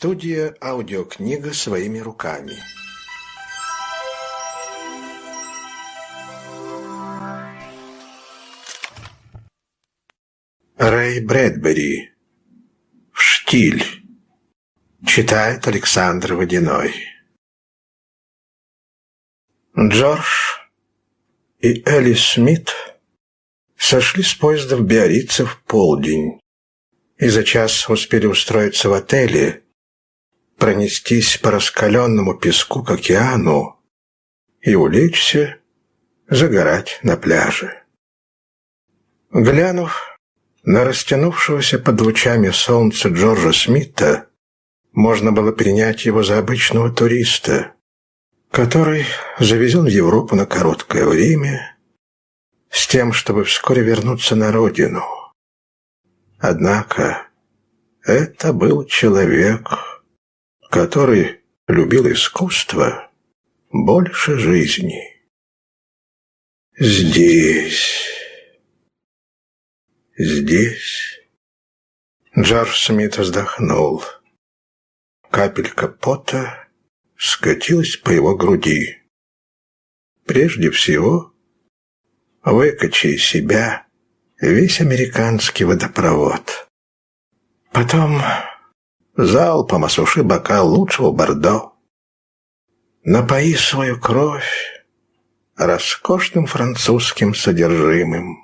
Студия «Аудиокнига своими руками». Рэй Брэдбери. В штиль. Читает Александр Водяной. Джордж и Элис Смит сошли с поезда в Биорице в полдень и за час успели устроиться в отеле, пронестись по раскаленному песку к океану и улечься, загорать на пляже. Глянув на растянувшегося под лучами солнца Джорджа Смита, можно было принять его за обычного туриста, который завезен в Европу на короткое время с тем, чтобы вскоре вернуться на родину. Однако это был человек, который любил искусство больше жизни. Здесь, здесь Джордж Смит вздохнул. Капелька пота скатилась по его груди. Прежде всего, выкачи из себя весь американский водопровод. Потом залпом осуши бокал лучшего бордо. Напои свою кровь роскошным французским содержимым.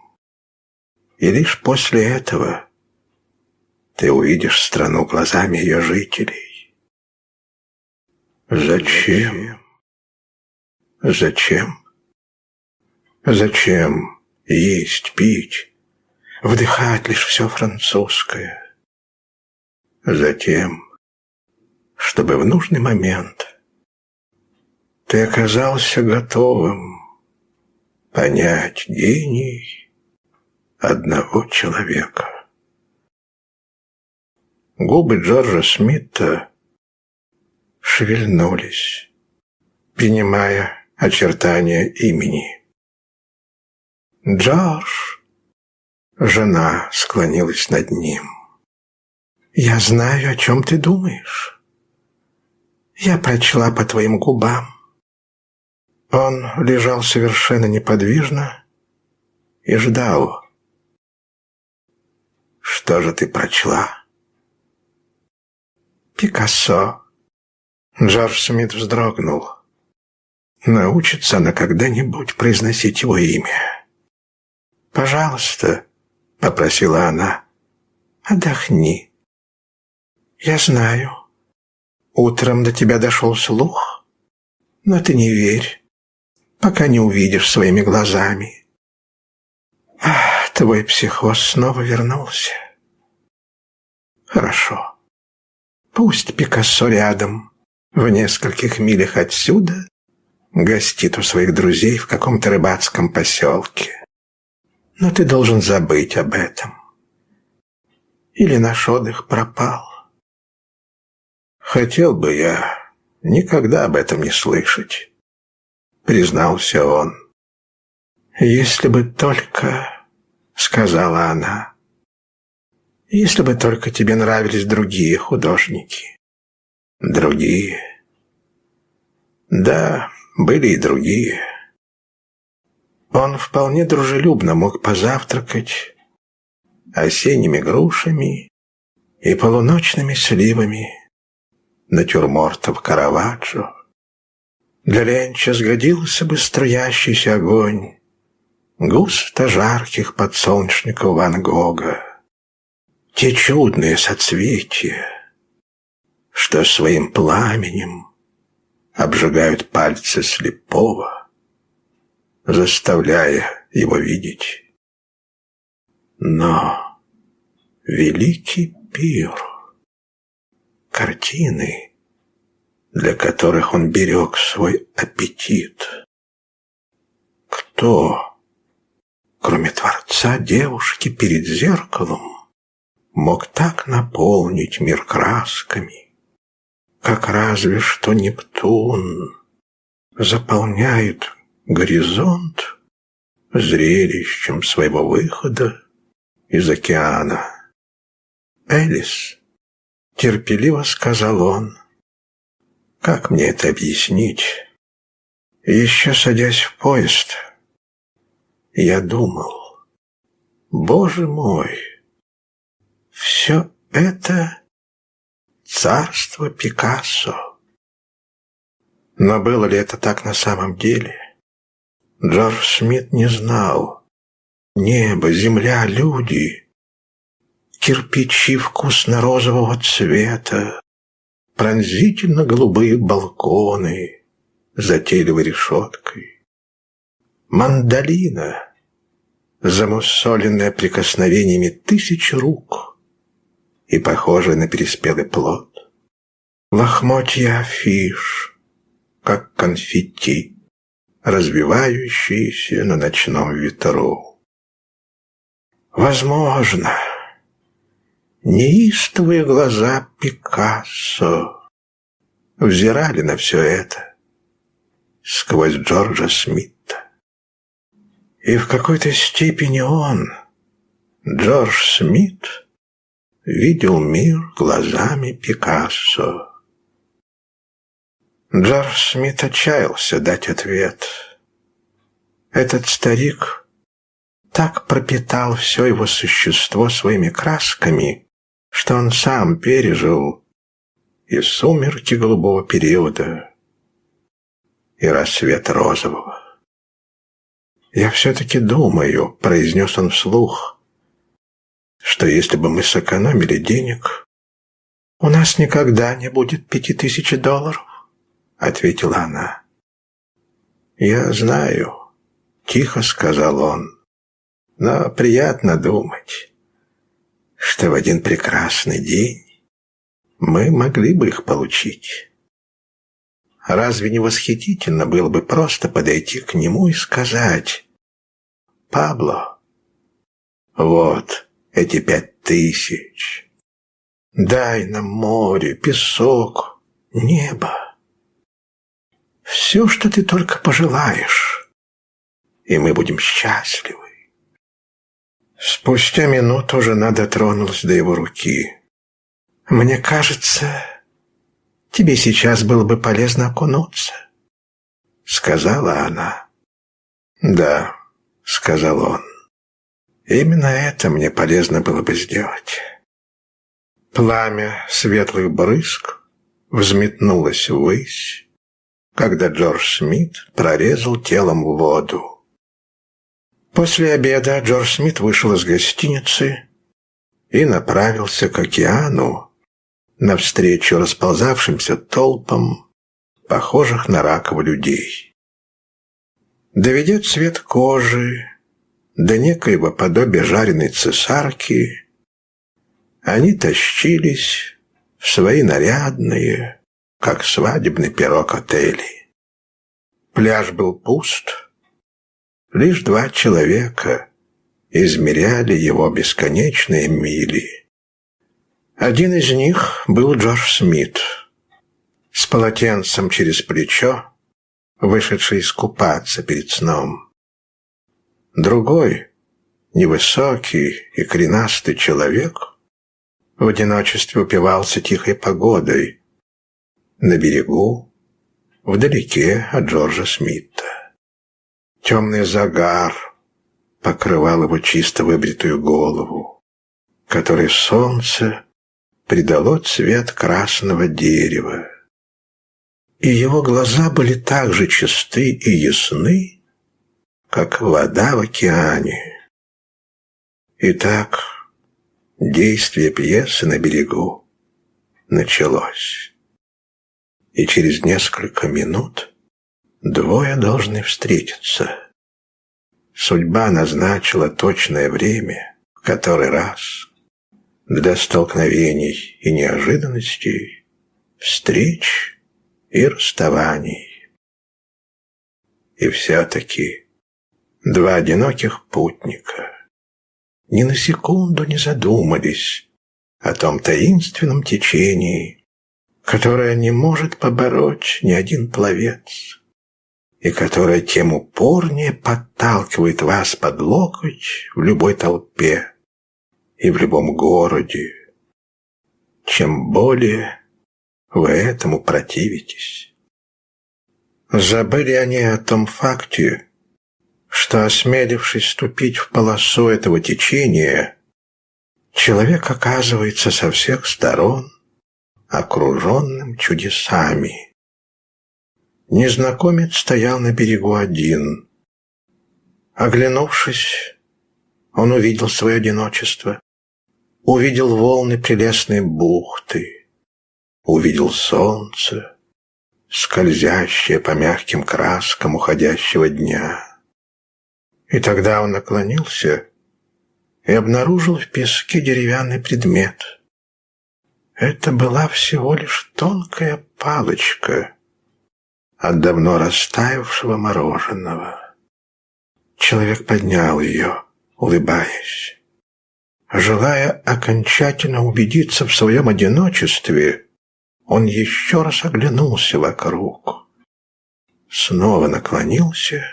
И лишь после этого ты увидишь страну глазами ее жителей. Зачем? Зачем? Зачем есть, пить, вдыхать лишь все французское? Затем, чтобы в нужный момент ты оказался готовым понять гений одного человека. Губы Джорджа Смита шевельнулись, принимая очертания имени. «Джордж!» Жена склонилась над ним. «Я знаю, о чем ты думаешь. Я прочла по твоим губам». Он лежал совершенно неподвижно и ждал. «Что же ты прочла?» «Пикассо». Джордж Смит вздрогнул. Научится она когда-нибудь произносить его имя. «Пожалуйста», — попросила она, — «отдохни». «Я знаю. Утром до тебя дошел слух, но ты не верь, пока не увидишь своими глазами. Ах, твой психоз снова вернулся. Хорошо. Пусть Пикассо рядом, в нескольких милях отсюда, гостит у своих друзей в каком-то рыбацком поселке. Но ты должен забыть об этом. Или наш отдых пропал. Хотел бы я никогда об этом не слышать, признался он. Если бы только, сказала она, если бы только тебе нравились другие художники. Другие. Да, были и другие. Он вполне дружелюбно мог позавтракать осенними грушами и полуночными сливами натюрмортов Караваджо. Для Ленча сгодился бы струящийся огонь, густо жарких подсолнечников Ван Гога. Те чудные соцветия, что своим пламенем обжигают пальцы слепого, заставляя его видеть. Но великий пир — картины, для которых он берег свой аппетит. Кто, кроме Творца девушки перед зеркалом, мог так наполнить мир красками, как разве что Нептун заполняет горизонт зрелищем своего выхода из океана. Элис терпеливо сказал он. Как мне это объяснить? Еще садясь в поезд, я думал, Боже мой, все это царство Пикассо. Но было ли это так на самом деле? Джордж Смит не знал. Небо, земля, люди, кирпичи вкусно-розового цвета, пронзительно-голубые балконы, затейливой решеткой. Мандолина, замусоленная прикосновениями тысяч рук и похожая на переспелый плод. Лохмотья афиш, как конфетти, развивающиеся на ночном ветру. Возможно, неистовые глаза Пикассо взирали на все это сквозь Джорджа Смита. И в какой-то степени он, Джордж Смит, видел мир глазами Пикассо. Джордж Смит отчаялся дать ответ. Этот старик так пропитал все его существо своими красками, что он сам пережил и сумерки голубого периода, и рассвет розового. «Я все-таки думаю», — произнес он вслух, «что если бы мы сэкономили денег, у нас никогда не будет пяти тысяч долларов», — ответила она. «Я знаю», — тихо сказал он, «но приятно думать, что в один прекрасный день мы могли бы их получить». Разве не восхитительно было бы просто подойти к нему и сказать «Пабло, вот эти пять тысяч, дай нам море, песок, небо, все, что ты только пожелаешь, и мы будем счастливы». Спустя минуту жена дотронулась до его руки. «Мне кажется, тебе сейчас было бы полезно окунуться», — сказала она. «Да», — сказал он, — «именно это мне полезно было бы сделать». Пламя светлых брызг взметнулось ввысь, когда Джордж Смит прорезал телом воду. После обеда Джордж Смит вышел из гостиницы и направился к океану, навстречу расползавшимся толпам, похожих на раково людей. Доведет цвет кожи до некоего подобия жареной цесарки, они тащились в свои нарядные, как свадебный пирог отели. Пляж был пуст, лишь два человека измеряли его бесконечные мили. Один из них был Джордж Смит, с полотенцем через плечо, вышедший искупаться перед сном. Другой, невысокий и коренастый человек, в одиночестве упивался тихой погодой на берегу, вдалеке от Джорджа Смита. Темный загар покрывал его чисто выбритую голову, которой солнце придало цвет красного дерева. И его глаза были так же чисты и ясны, как вода в океане. Итак, действие пьесы на берегу началось. И через несколько минут двое должны встретиться. Судьба назначила точное время, в который раз для столкновений и неожиданностей, встреч и расставаний. И все-таки два одиноких путника ни на секунду не задумались о том таинственном течении, которое не может побороть ни один пловец, и которое тем упорнее подталкивает вас под локоть в любой толпе, и в любом городе. чем более вы этому противитесь. Забыли они о том факте, что, осмелившись ступить в полосу этого течения, человек оказывается со всех сторон окруженным чудесами. Незнакомец стоял на берегу один. Оглянувшись, он увидел свое одиночество, увидел волны прелестной бухты, увидел солнце, скользящее по мягким краскам уходящего дня. И тогда он наклонился и обнаружил в песке деревянный предмет. Это была всего лишь тонкая палочка от давно растаявшего мороженого. Человек поднял ее, улыбаясь. Желая окончательно убедиться в своем одиночестве, он еще раз оглянулся вокруг. Снова наклонился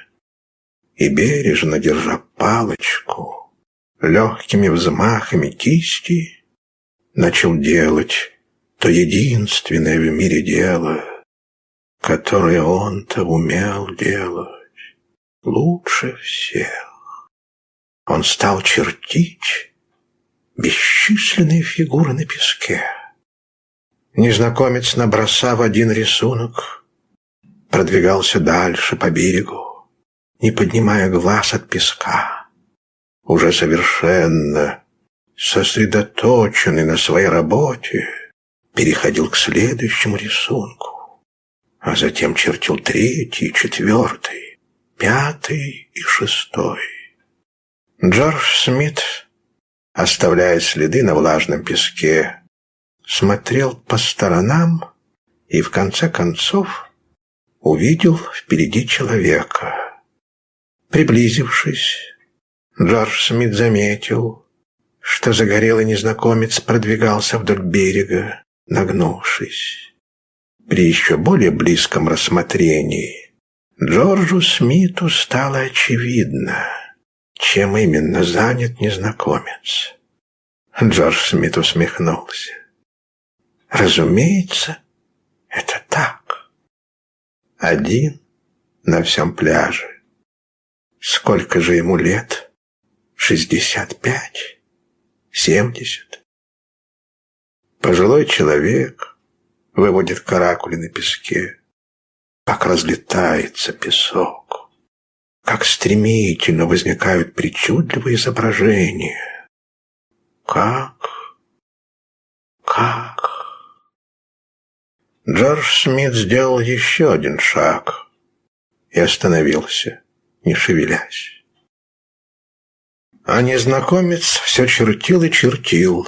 и, бережно держа палочку, легкими взмахами кисти, начал делать то единственное в мире дело, которое он-то умел делать лучше всех. Он стал чертить бесчисленные фигуры на песке. Незнакомец, набросав один рисунок, продвигался дальше по берегу, не поднимая глаз от песка, уже совершенно сосредоточенный на своей работе, переходил к следующему рисунку, а затем чертил третий, четвертый, пятый и шестой. Джордж Смит, оставляя следы на влажном песке, смотрел по сторонам и в конце концов увидел впереди человека. Приблизившись, Джордж Смит заметил, что загорелый незнакомец продвигался вдоль берега, нагнувшись. При еще более близком рассмотрении Джорджу Смиту стало очевидно, чем именно занят незнакомец. Джордж Смит усмехнулся. Разумеется, это так. Один на всем пляже. Сколько же ему лет? Шестьдесят пять? Семьдесят? Пожилой человек выводит каракули на песке. Как разлетается песок. Как стремительно возникают причудливые изображения. Как? Как? Джордж Смит сделал еще один шаг и остановился, не шевелясь. А незнакомец все чертил и чертил.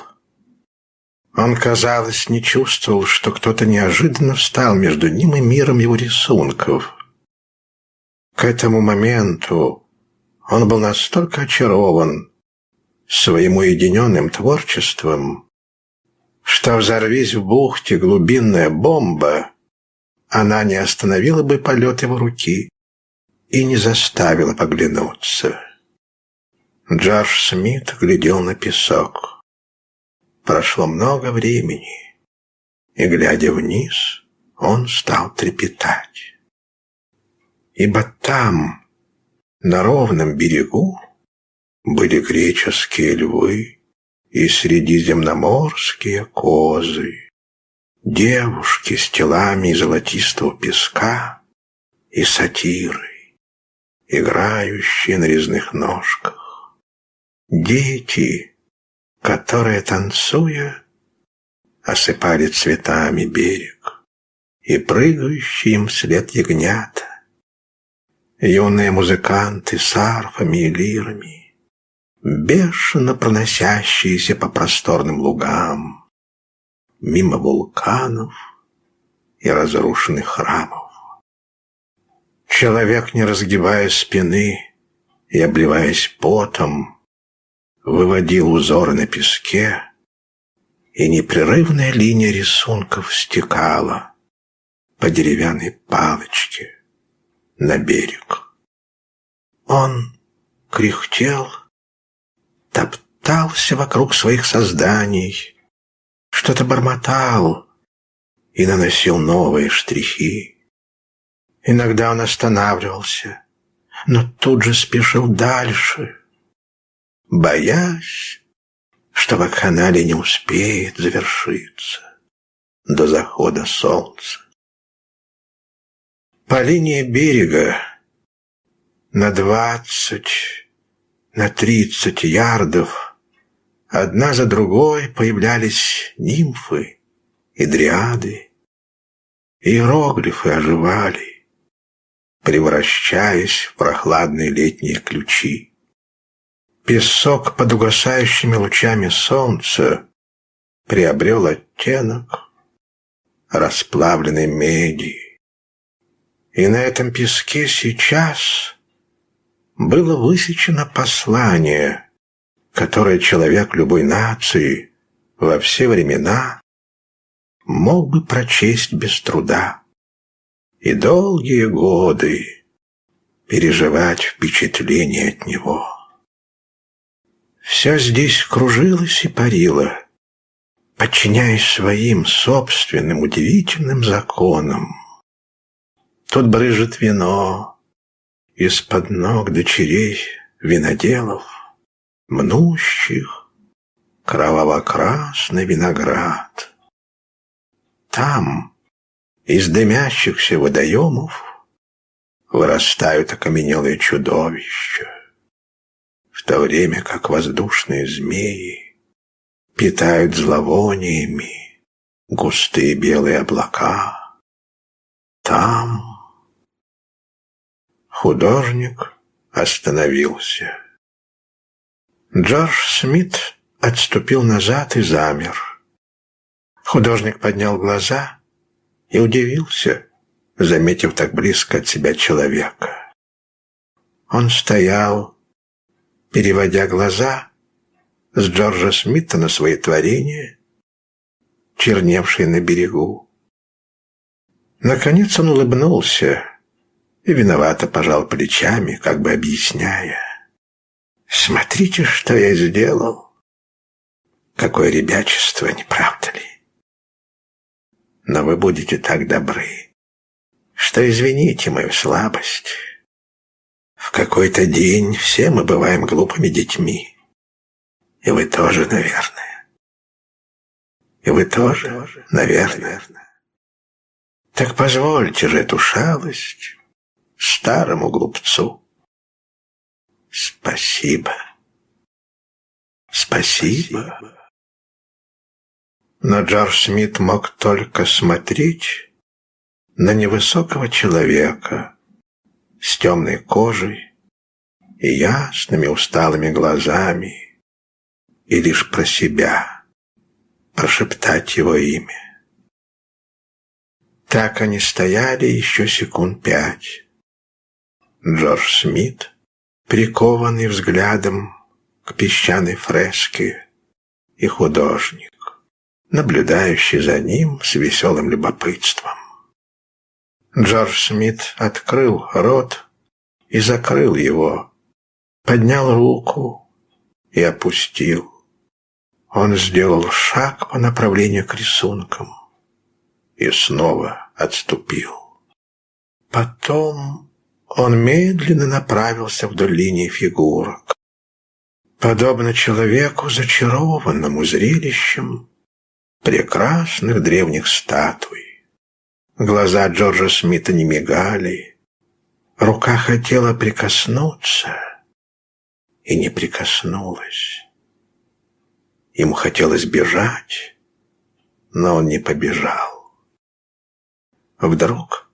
Он, казалось, не чувствовал, что кто-то неожиданно встал между ним и миром его рисунков. К этому моменту он был настолько очарован своим уединенным творчеством, что взорвись в бухте глубинная бомба, она не остановила бы полет его руки и не заставила поглянуться. Джордж Смит глядел на песок. Прошло много времени, и, глядя вниз, он стал трепетать. Ибо там, на ровном берегу, были греческие львы, и средиземноморские козы, девушки с телами золотистого песка и сатиры, играющие на резных ножках, дети, которые, танцуя, осыпали цветами берег, и прыгающие им вслед ягнята, юные музыканты с арфами и лирами, бешено проносящиеся по просторным лугам, мимо вулканов и разрушенных храмов. Человек, не разгибая спины и обливаясь потом, выводил узоры на песке, и непрерывная линия рисунков стекала по деревянной палочке на берег. Он кряхтел топтался вокруг своих созданий, что-то бормотал и наносил новые штрихи. Иногда он останавливался, но тут же спешил дальше, боясь, что вакханалия не успеет завершиться до захода солнца. По линии берега на двадцать, на тридцать ярдов одна за другой появлялись нимфы и дриады. Иероглифы оживали, превращаясь в прохладные летние ключи. Песок под угасающими лучами солнца приобрел оттенок расплавленной меди. И на этом песке сейчас было высечено послание, которое человек любой нации во все времена мог бы прочесть без труда и долгие годы переживать впечатление от него. Все здесь кружилось и парило, подчиняясь своим собственным удивительным законам. Тут брыжет вино из-под ног дочерей виноделов, мнущих кроваво-красный виноград. Там, из дымящихся водоемов, вырастают окаменелые чудовища, в то время как воздушные змеи питают зловониями густые белые облака. Там Художник остановился. Джордж Смит отступил назад и замер. Художник поднял глаза и удивился, заметив так близко от себя человека. Он стоял, переводя глаза с Джорджа Смита на свои творения, черневшие на берегу. Наконец он улыбнулся и виновато пожал плечами, как бы объясняя. «Смотрите, что я сделал! Какое ребячество, не правда ли? Но вы будете так добры, что извините мою слабость. В какой-то день все мы бываем глупыми детьми. И вы тоже, наверное. И вы тоже, наверное. Так позвольте же эту шалость старому глупцу. Спасибо. Спасибо. Но Джордж Смит мог только смотреть на невысокого человека с темной кожей и ясными усталыми глазами и лишь про себя прошептать его имя. Так они стояли еще секунд пять. Джордж Смит, прикованный взглядом к песчаной фреске, и художник, наблюдающий за ним с веселым любопытством. Джордж Смит открыл рот и закрыл его, поднял руку и опустил. Он сделал шаг по направлению к рисункам и снова отступил. Потом он медленно направился вдоль линии фигурок. Подобно человеку, зачарованному зрелищем прекрасных древних статуй. Глаза Джорджа Смита не мигали. Рука хотела прикоснуться и не прикоснулась. Ему хотелось бежать, но он не побежал. Вдруг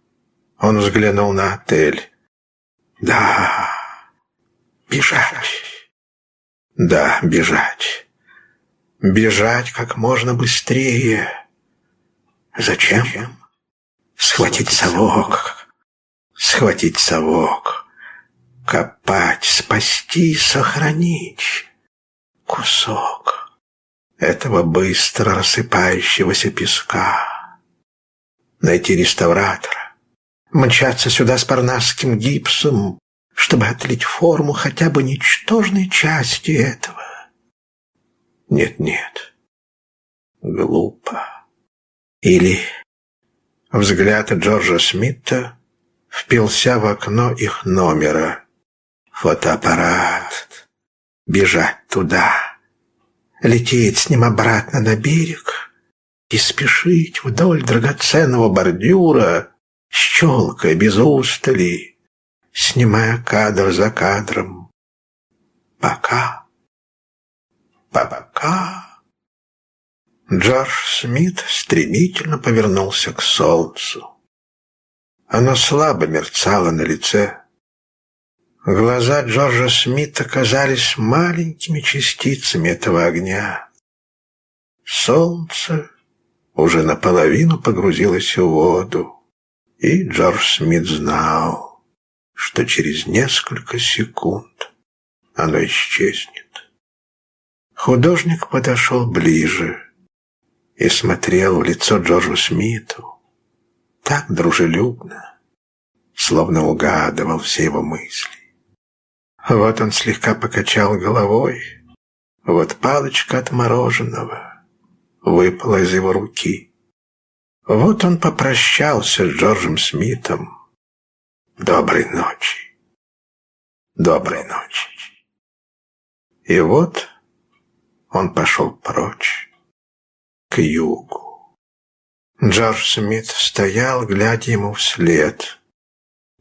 он взглянул на отель. Да, бежать. Да, бежать. Бежать как можно быстрее. Зачем? Схватить совок. Схватить совок. Копать, спасти, сохранить. Кусок этого быстро рассыпающегося песка. Найти реставратора мчаться сюда с парнасским гипсом, чтобы отлить форму хотя бы ничтожной части этого. Нет-нет. глупо. Или взгляд Джорджа Смита впился в окно их номера. Фотоаппарат. Бежать туда. Лететь с ним обратно на берег и спешить вдоль драгоценного бордюра, щелкая без устали, снимая кадр за кадром. Пока. Пока. Джордж Смит стремительно повернулся к солнцу. Оно слабо мерцало на лице. Глаза Джорджа Смита казались маленькими частицами этого огня. Солнце уже наполовину погрузилось в воду, и Джордж Смит знал, что через несколько секунд оно исчезнет. Художник подошел ближе и смотрел в лицо Джорджу Смиту так дружелюбно, словно угадывал все его мысли. Вот он слегка покачал головой, вот палочка от мороженого выпала из его руки. Вот он попрощался с Джорджем Смитом. Доброй ночи. Доброй ночи. И вот он пошел прочь к югу. Джордж Смит стоял, глядя ему вслед.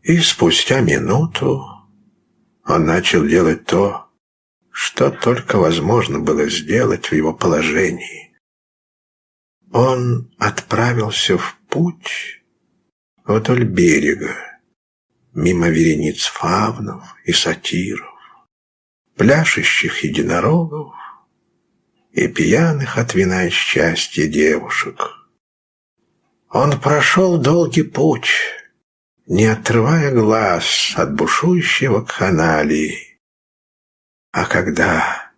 И спустя минуту он начал делать то, что только возможно было сделать в его положении. Он отправился в путь вдоль берега, мимо верениц фавнов и сатиров, пляшущих единорогов и пьяных от вина и счастья девушек. Он прошел долгий путь, не отрывая глаз от бушующего каналии. А когда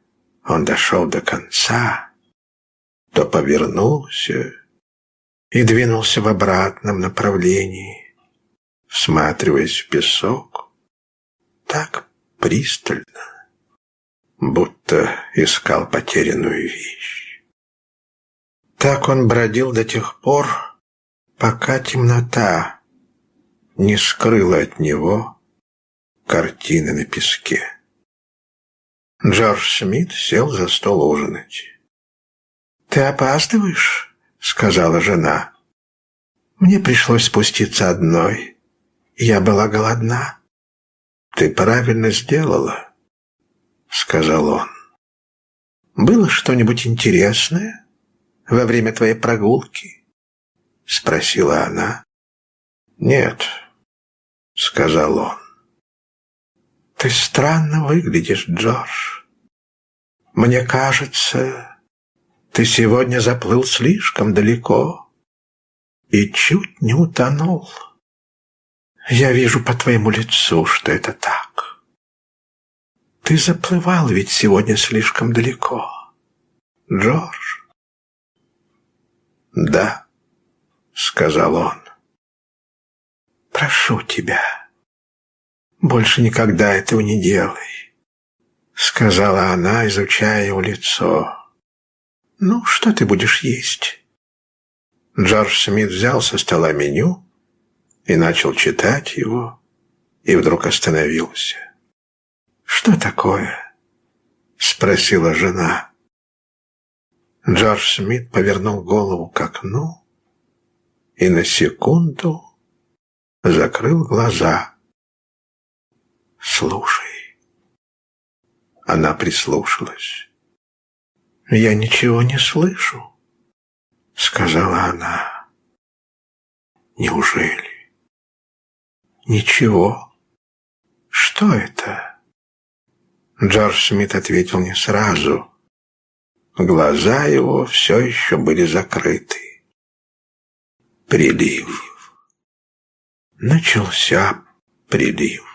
он дошел до конца, то повернулся и двинулся в обратном направлении, всматриваясь в песок так пристально, будто искал потерянную вещь. Так он бродил до тех пор, пока темнота не скрыла от него картины на песке. Джордж Смит сел за стол ужинать. «Ты опаздываешь?» — сказала жена. «Мне пришлось спуститься одной. Я была голодна». «Ты правильно сделала», — сказал он. «Было что-нибудь интересное во время твоей прогулки?» — спросила она. «Нет», — сказал он. «Ты странно выглядишь, Джордж. Мне кажется, ты сегодня заплыл слишком далеко и чуть не утонул. Я вижу по твоему лицу, что это так». Ты заплывал ведь сегодня слишком далеко, Джордж. Да, сказал он. Прошу тебя, больше никогда этого не делай, сказала она, изучая его лицо. Ну, что ты будешь есть? Джордж Смит взял со стола меню и начал читать его, и вдруг остановился. «Что такое?» — спросила жена. Джордж Смит повернул голову к окну и на секунду закрыл глаза. «Слушай». Она прислушалась. «Я ничего не слышу», — сказала она. «Неужели?» «Ничего. Что это?» Джордж Смит ответил не сразу. Глаза его все еще были закрыты. Прилив. Начался прилив.